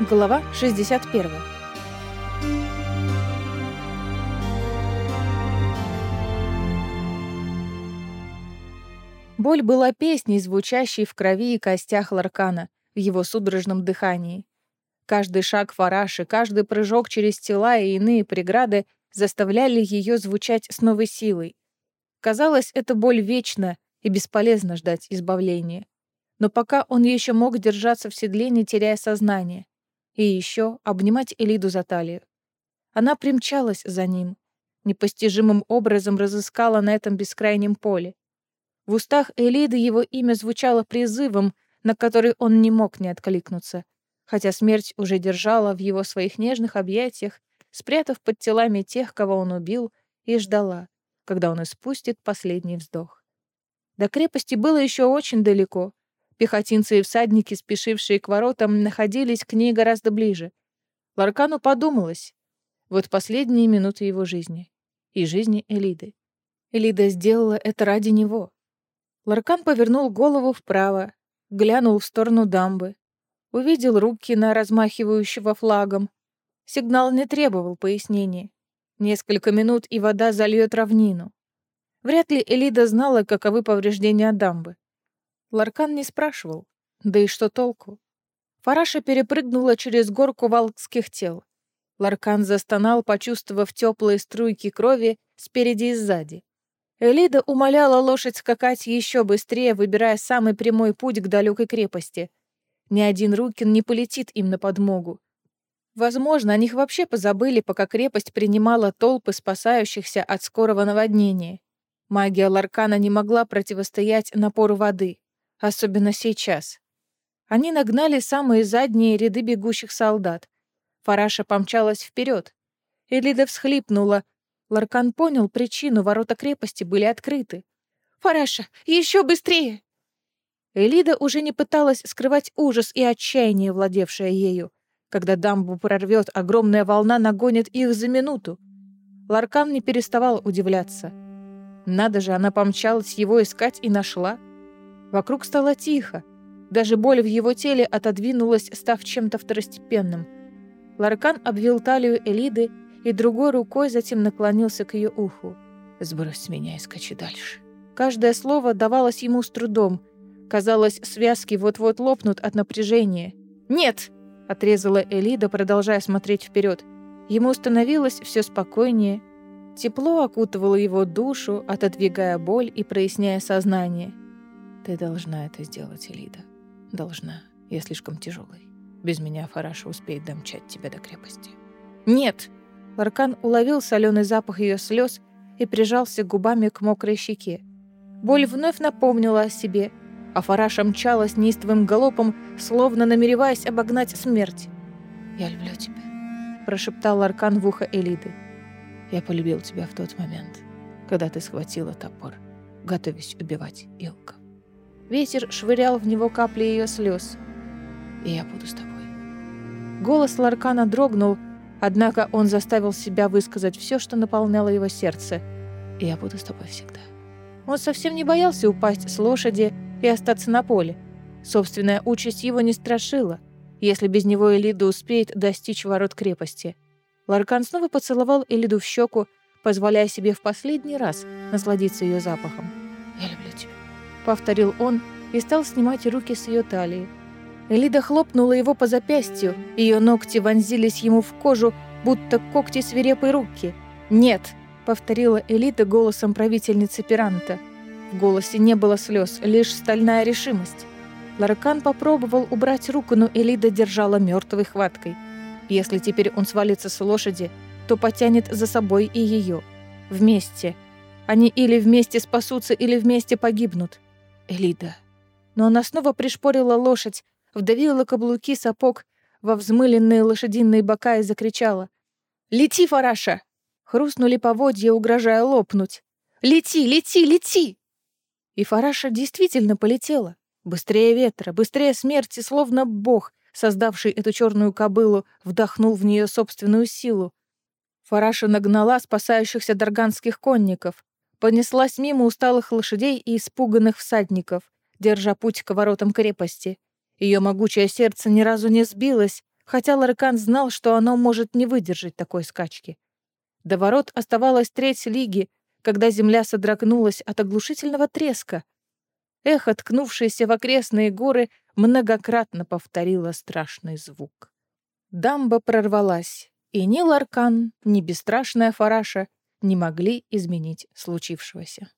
Глава 61. Боль была песней, звучащей в крови и костях Ларкана, в его судорожном дыхании. Каждый шаг Фараши, каждый прыжок через тела и иные преграды заставляли ее звучать с новой силой. Казалось, эта боль вечна, и бесполезно ждать избавления. Но пока он еще мог держаться в седле, не теряя сознание. И еще обнимать Элиду за талию. Она примчалась за ним. Непостижимым образом разыскала на этом бескрайнем поле. В устах Элиды его имя звучало призывом, на который он не мог не откликнуться, хотя смерть уже держала в его своих нежных объятиях, спрятав под телами тех, кого он убил, и ждала, когда он испустит последний вздох. До крепости было еще очень далеко, Пехотинцы и всадники, спешившие к воротам, находились к ней гораздо ближе. Ларкану подумалось. Вот последние минуты его жизни. И жизни Элиды. Элида сделала это ради него. Ларкан повернул голову вправо, глянул в сторону дамбы. Увидел руки на размахивающего флагом. Сигнал не требовал пояснения. Несколько минут, и вода зальет равнину. Вряд ли Элида знала, каковы повреждения дамбы. Ларкан не спрашивал. Да и что толку? Фараша перепрыгнула через горку валкских тел. Ларкан застонал, почувствовав теплые струйки крови спереди и сзади. Элида умоляла лошадь скакать еще быстрее, выбирая самый прямой путь к далекой крепости. Ни один Рукин не полетит им на подмогу. Возможно, о них вообще позабыли, пока крепость принимала толпы спасающихся от скорого наводнения. Магия Ларкана не могла противостоять напору воды особенно сейчас. Они нагнали самые задние ряды бегущих солдат. Фараша помчалась вперед. Элида всхлипнула. Ларкан понял причину, ворота крепости были открыты. «Фараша, еще быстрее!» Элида уже не пыталась скрывать ужас и отчаяние, владевшее ею. Когда дамбу прорвет, огромная волна нагонит их за минуту. Ларкан не переставал удивляться. Надо же, она помчалась его искать и нашла. Вокруг стало тихо. Даже боль в его теле отодвинулась, став чем-то второстепенным. Ларкан обвил талию Элиды и другой рукой затем наклонился к ее уху. «Сбрось меня и скачи дальше». Каждое слово давалось ему с трудом. Казалось, связки вот-вот лопнут от напряжения. «Нет!» — отрезала Элида, продолжая смотреть вперед. Ему становилось все спокойнее. Тепло окутывало его душу, отодвигая боль и проясняя сознание. Ты должна это сделать, Элида. Должна. Я слишком тяжелый. Без меня Фараша успеет домчать тебя до крепости. Нет! Ларкан уловил соленый запах ее слез и прижался губами к мокрой щеке. Боль вновь напомнила о себе, а Фараша мчалась неистовым галопом, словно намереваясь обогнать смерть. «Я люблю тебя», — прошептал Ларкан в ухо Элиды. «Я полюбил тебя в тот момент, когда ты схватила топор, готовясь убивать Илка». Ветер швырял в него капли ее слез. «И я буду с тобой». Голос Ларкана дрогнул, однако он заставил себя высказать все, что наполняло его сердце. «И я буду с тобой всегда». Он совсем не боялся упасть с лошади и остаться на поле. Собственная участь его не страшила, если без него Элида успеет достичь ворот крепости. Ларкан снова поцеловал Элиду в щеку, позволяя себе в последний раз насладиться ее запахом. «Я люблю тебя» повторил он и стал снимать руки с ее талии. Элида хлопнула его по запястью, ее ногти вонзились ему в кожу, будто когти свирепой руки. «Нет!» — повторила Элида голосом правительницы Пиранта. В голосе не было слез, лишь стальная решимость. Ларакан попробовал убрать руку, но Элида держала мертвой хваткой. Если теперь он свалится с лошади, то потянет за собой и ее. Вместе. Они или вместе спасутся, или вместе погибнут. Элида. Но она снова пришпорила лошадь, вдавила каблуки сапог во взмыленные лошадиные бока и закричала. «Лети, Фараша!» Хрустнули поводья, угрожая лопнуть. «Лети, лети, лети!» И Фараша действительно полетела. Быстрее ветра, быстрее смерти, словно бог, создавший эту черную кобылу, вдохнул в нее собственную силу. Фараша нагнала спасающихся дарганских конников понеслась мимо усталых лошадей и испуганных всадников, держа путь к воротам крепости. Ее могучее сердце ни разу не сбилось, хотя Ларкан знал, что оно может не выдержать такой скачки. До ворот оставалась треть лиги, когда земля содрогнулась от оглушительного треска. Эхо, ткнувшееся в окрестные горы, многократно повторило страшный звук. Дамба прорвалась, и ни Ларкан, ни бесстрашная Фараша не могли изменить случившегося.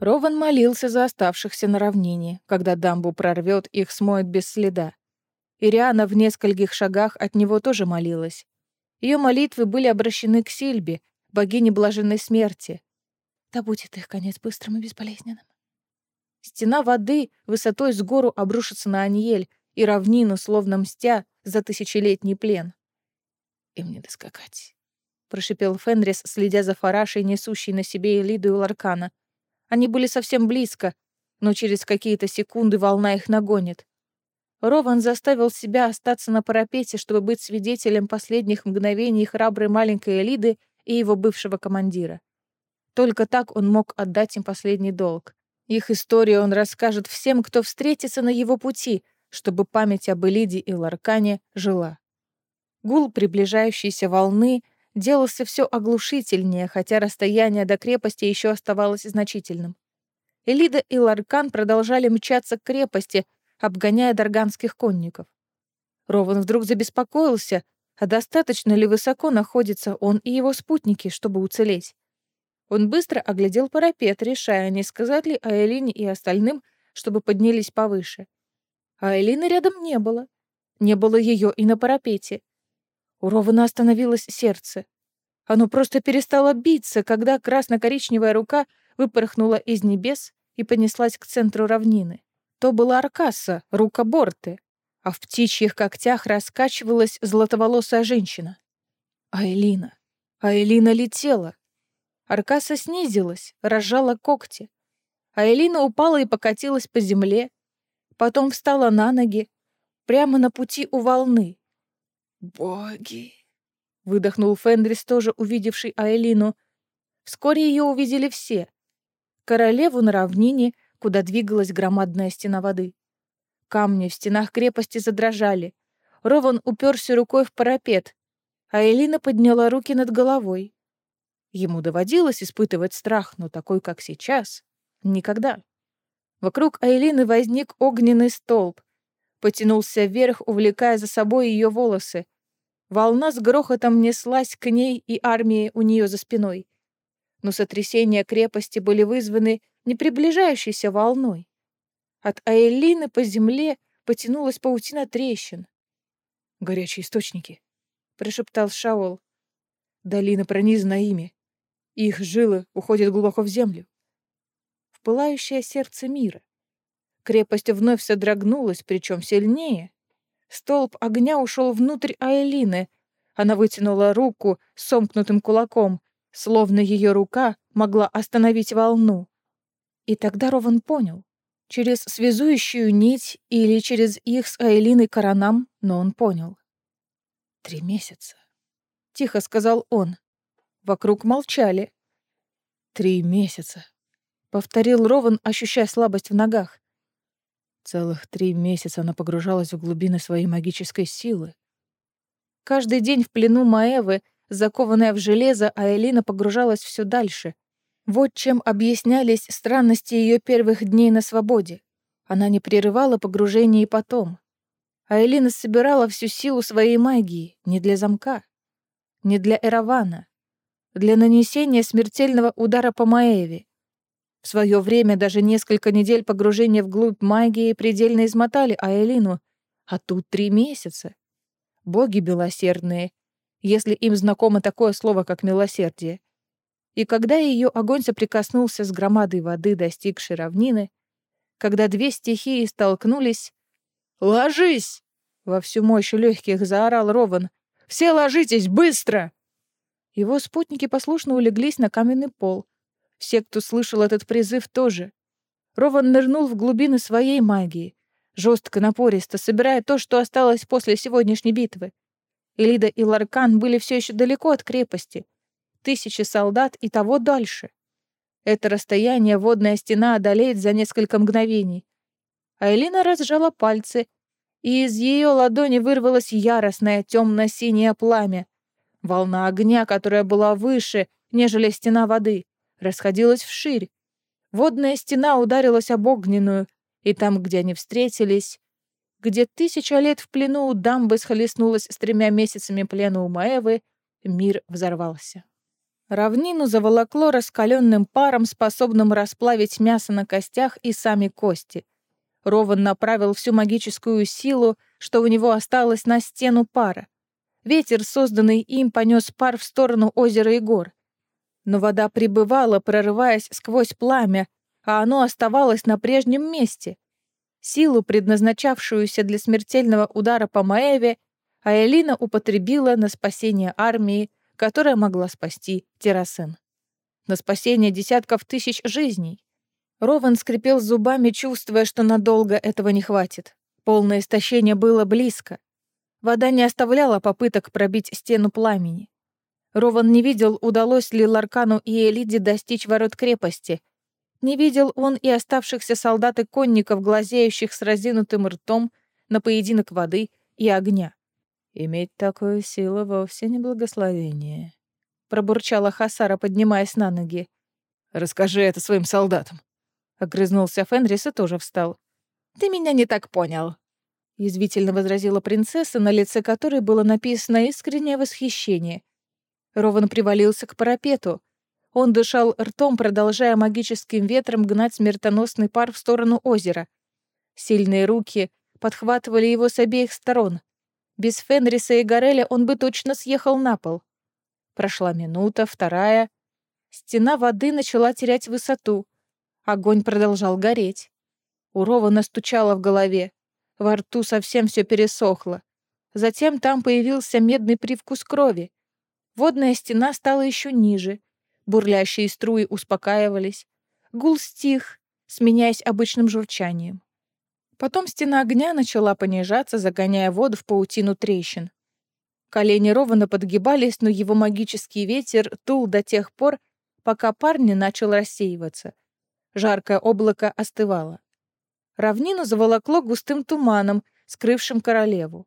Рован молился за оставшихся на равнине, когда дамбу прорвет, их смоет без следа. Ириана в нескольких шагах от него тоже молилась. Ее молитвы были обращены к Сильбе, богине блаженной смерти. Да будет их конец быстрым и безболезненным. Стена воды высотой с гору обрушится на Аниель и равнину, словно мстя за тысячелетний плен. «Им не доскакать», — прошипел Фенрис, следя за Фарашей, несущей на себе Элиду и Ларкана — они были совсем близко, но через какие-то секунды волна их нагонит. Рован заставил себя остаться на парапете, чтобы быть свидетелем последних мгновений храброй маленькой Элиды и его бывшего командира. Только так он мог отдать им последний долг. Их историю он расскажет всем, кто встретится на его пути, чтобы память об Элиде и Ларкане жила. Гул приближающейся волны — делался все оглушительнее, хотя расстояние до крепости еще оставалось значительным. Элида и Ларкан продолжали мчаться к крепости, обгоняя дарганских конников. Рован вдруг забеспокоился, а достаточно ли высоко находится он и его спутники, чтобы уцелеть. Он быстро оглядел парапет, решая, не сказать ли Айлине и остальным, чтобы поднялись повыше. А Элины рядом не было. Не было ее и на парапете. У Рована остановилось сердце. Оно просто перестало биться, когда красно-коричневая рука выпорхнула из небес и понеслась к центру равнины. То была Аркаса, рука Борты, а в птичьих когтях раскачивалась золотоволосая женщина. Айлина. Айлина летела. Аркаса снизилась, разжала когти. Айлина упала и покатилась по земле, потом встала на ноги, прямо на пути у волны, «Боги!» — выдохнул Фендрис, тоже увидевший Айлину. Вскоре ее увидели все. Королеву на равнине, куда двигалась громадная стена воды. Камни в стенах крепости задрожали. Рован уперся рукой в парапет, а Элина подняла руки над головой. Ему доводилось испытывать страх, но такой, как сейчас, никогда. Вокруг Айлины возник огненный столб, потянулся вверх, увлекая за собой ее волосы. Волна с грохотом неслась к ней и армии у нее за спиной. Но сотрясения крепости были вызваны не приближающейся волной. От Аэлины по земле потянулась паутина трещин. «Горячие источники», — прошептал Шаол. «Долина пронизана ими. Их жилы уходят глубоко в землю. В пылающее сердце мира. Крепость вновь содрогнулась, причем сильнее. Столб огня ушел внутрь Айлины. Она вытянула руку с сомкнутым кулаком, словно ее рука могла остановить волну. И тогда Рован понял. Через связующую нить или через их с Айлиной коронам, но он понял. «Три месяца», — тихо сказал он. Вокруг молчали. «Три месяца», — повторил Рован, ощущая слабость в ногах. Целых три месяца она погружалась в глубины своей магической силы. Каждый день в плену Маэвы, закованная в железо, Аэлина погружалась все дальше. Вот чем объяснялись странности ее первых дней на свободе. Она не прерывала погружение и потом. Аэлина собирала всю силу своей магии не для замка, не для Эравана, для нанесения смертельного удара по Маэве, в свое время даже несколько недель погружения вглубь магии предельно измотали Аэлину, а тут три месяца. Боги милосердные, если им знакомо такое слово, как милосердие. И когда ее огонь соприкоснулся с громадой воды, достигшей равнины, когда две стихии столкнулись... «Ложись!» — во всю мощь легких заорал Рован. «Все ложитесь, быстро!» Его спутники послушно улеглись на каменный пол — все, кто слышал этот призыв, тоже. Рован нырнул в глубины своей магии, жестко, напористо, собирая то, что осталось после сегодняшней битвы. Элида и Ларкан были все еще далеко от крепости. Тысячи солдат и того дальше. Это расстояние водная стена одолеет за несколько мгновений. Айлина разжала пальцы, и из ее ладони вырвалось яростное темно-синее пламя. Волна огня, которая была выше, нежели стена воды, расходилась вширь. Водная стена ударилась об огненную, и там, где они встретились, где тысяча лет в плену у дамбы схлестнулась с тремя месяцами плена у Маэвы, мир взорвался. Равнину заволокло раскаленным паром, способным расплавить мясо на костях и сами кости. Рован направил всю магическую силу, что у него осталось на стену пара. Ветер, созданный им, понес пар в сторону озера и гор. Но вода прибывала, прорываясь сквозь пламя, а оно оставалось на прежнем месте. Силу, предназначавшуюся для смертельного удара по Маэве, Аэлина употребила на спасение армии, которая могла спасти Террасен. На спасение десятков тысяч жизней. Рован скрипел зубами, чувствуя, что надолго этого не хватит. Полное истощение было близко. Вода не оставляла попыток пробить стену пламени. Рован не видел, удалось ли Ларкану и Элиде достичь ворот крепости. Не видел он и оставшихся солдат и конников, глазеющих с разинутым ртом на поединок воды и огня. «Иметь такую силу вовсе не благословение», — пробурчала Хасара, поднимаясь на ноги. «Расскажи это своим солдатам», — огрызнулся Фенрис и тоже встал. «Ты меня не так понял», — язвительно возразила принцесса, на лице которой было написано искреннее восхищение. Рован привалился к парапету. Он дышал ртом, продолжая магическим ветром гнать смертоносный пар в сторону озера. Сильные руки подхватывали его с обеих сторон — без Фенриса и Гореля он бы точно съехал на пол. Прошла минута, вторая. Стена воды начала терять высоту. Огонь продолжал гореть. У Рована стучало в голове. Во рту совсем все пересохло. Затем там появился медный привкус крови. Водная стена стала еще ниже. Бурлящие струи успокаивались. Гул стих, сменяясь обычным журчанием. Потом стена огня начала понижаться, загоняя воду в паутину трещин. Колени ровно подгибались, но его магический ветер тул до тех пор, пока пар не начал рассеиваться. Жаркое облако остывало. Равнину заволокло густым туманом, скрывшим королеву.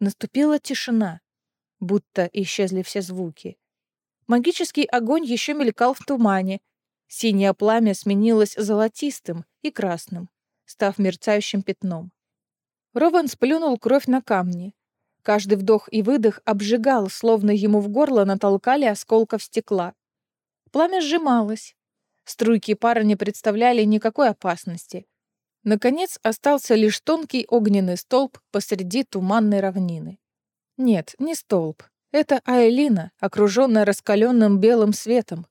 Наступила тишина, будто исчезли все звуки. Магический огонь еще мелькал в тумане. Синее пламя сменилось золотистым и красным став мерцающим пятном. Рован сплюнул кровь на камни. Каждый вдох и выдох обжигал, словно ему в горло натолкали осколков стекла. Пламя сжималось. Струйки пара не представляли никакой опасности. Наконец остался лишь тонкий огненный столб посреди туманной равнины. Нет, не столб. Это Айлина, окруженная раскаленным белым светом.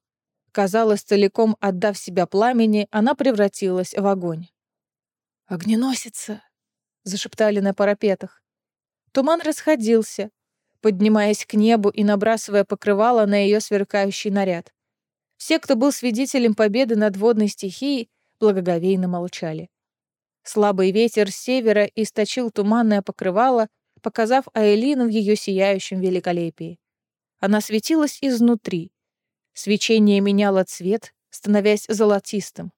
Казалось, целиком отдав себя пламени, она превратилась в огонь. «Огненосица!» — зашептали на парапетах. Туман расходился, поднимаясь к небу и набрасывая покрывало на ее сверкающий наряд. Все, кто был свидетелем победы над водной стихией, благоговейно молчали. Слабый ветер с севера источил туманное покрывало, показав Аэлину в ее сияющем великолепии. Она светилась изнутри. Свечение меняло цвет, становясь золотистым.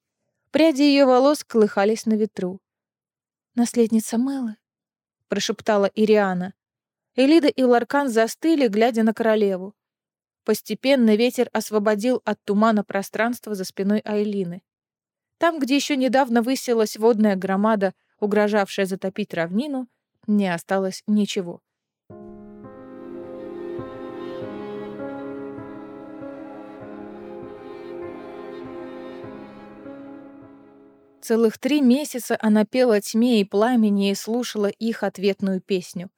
Пряди ее волос колыхались на ветру наследница Мэлы?» — прошептала Ириана. Элида и Ларкан застыли, глядя на королеву. Постепенно ветер освободил от тумана пространство за спиной Айлины. Там, где еще недавно высилась водная громада, угрожавшая затопить равнину, не осталось ничего. Целых три месяца она пела тьме и пламени и слушала их ответную песню.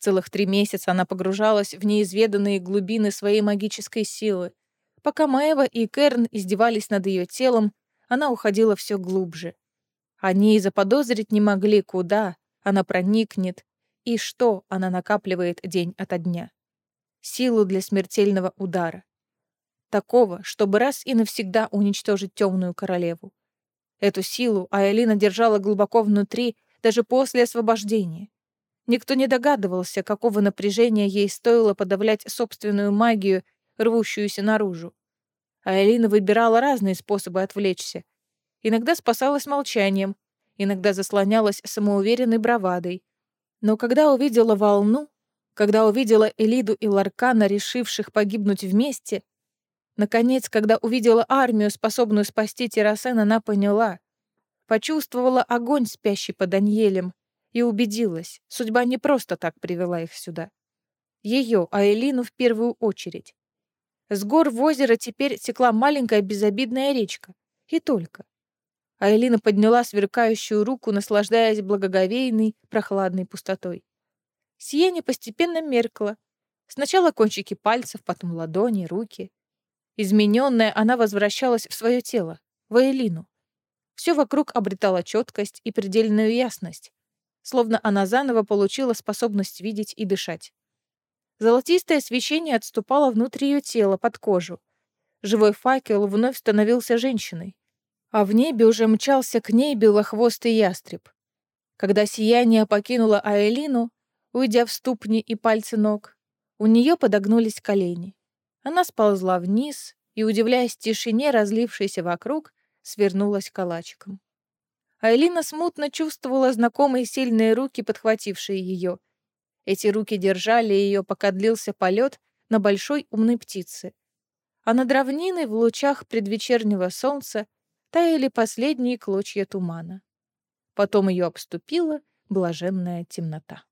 Целых три месяца она погружалась в неизведанные глубины своей магической силы. Пока Маева и Керн издевались над ее телом, она уходила все глубже. Они и заподозрить не могли, куда она проникнет и что она накапливает день ото дня. Силу для смертельного удара. Такого, чтобы раз и навсегда уничтожить темную королеву. Эту силу Айлина держала глубоко внутри, даже после освобождения. Никто не догадывался, какого напряжения ей стоило подавлять собственную магию, рвущуюся наружу. А Элина выбирала разные способы отвлечься. Иногда спасалась молчанием, иногда заслонялась самоуверенной бравадой. Но когда увидела волну, когда увидела Элиду и Ларкана, решивших погибнуть вместе, наконец, когда увидела армию, способную спасти Террасен, она поняла, почувствовала огонь, спящий под Даниэлем, и убедилась, судьба не просто так привела их сюда. Ее, а Элину в первую очередь. С гор в озеро теперь текла маленькая безобидная речка. И только. А Элина подняла сверкающую руку, наслаждаясь благоговейной, прохладной пустотой. Сияние постепенно меркло. Сначала кончики пальцев, потом ладони, руки. Измененная, она возвращалась в свое тело, в Элину. Все вокруг обретало четкость и предельную ясность, словно она заново получила способность видеть и дышать. Золотистое свечение отступало внутрь ее тела, под кожу. Живой факел вновь становился женщиной. А в небе уже мчался к ней белохвостый ястреб. Когда сияние покинуло Аэлину, уйдя в ступни и пальцы ног, у нее подогнулись колени. Она сползла вниз и, удивляясь тишине, разлившейся вокруг, свернулась калачиком. Айлина смутно чувствовала знакомые сильные руки, подхватившие ее. Эти руки держали ее, пока длился полет на большой умной птице. А над равниной в лучах предвечернего солнца таяли последние клочья тумана. Потом ее обступила блаженная темнота.